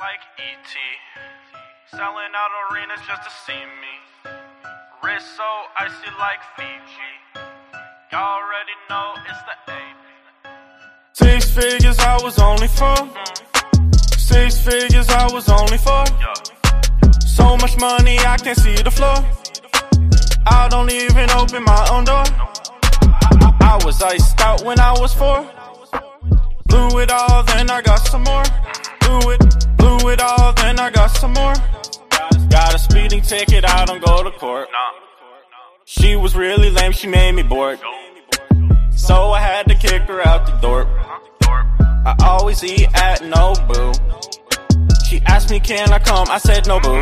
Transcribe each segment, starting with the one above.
like ET. Selling out arenas just to see me. Wrist so icy like Fiji. Y'all already know it's the A. Six figures I was only for. Six figures I was only for. So much money I can't see the floor. I don't even open my own door. I was iced out when I was four. Blew it all, then I got some more. Blew it, I got some more. Got a speeding ticket, I don't go to court. She was really lame, she made me bored. So I had to kick her out the door. I always eat at Nobu. She asked me, can I come? I said, no, boo.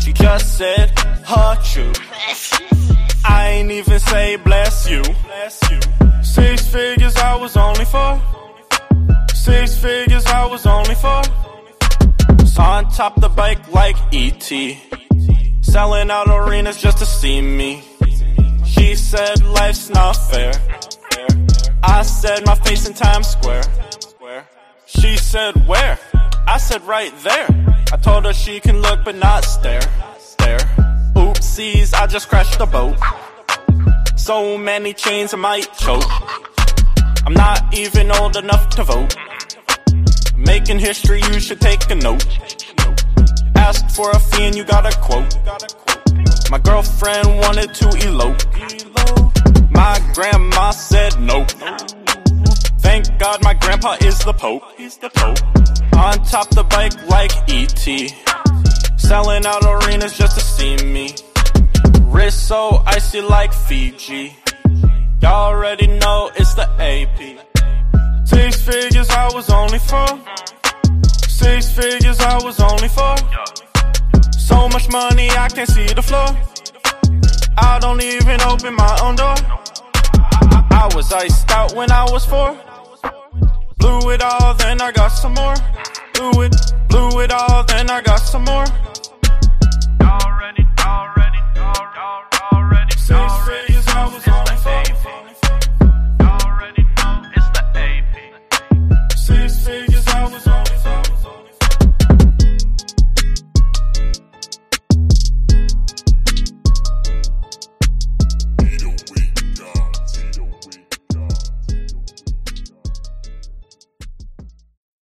She just said, hurt you. I ain't even say bless you. Six figures I was only for. Six figures I was only for. On top the bike like ET. Selling out arenas just to see me. She said life's not fair. I said my face in Times Square. She said where? I said right there. I told her she can look but not stare. Stare. Oopsies, I just crashed the boat. So many chains I might choke. I'm not even old enough to vote. Making history, you should take a note. Ask for a fee and you got a quote. My girlfriend wanted to elope. My grandma said no. Thank God my grandpa is the Pope. He's the Pope. On top the bike like ET. Selling out arenas just to see me. Wrist so icy like Fiji. Y'all already know it's the AP. Six figures I was only for. Six figures I was only for. So much money I can't see the floor. I don't even open my own door. I was iced out when I was four. Blew it all, then I got some more. Blew it, blew it all, then I got some more.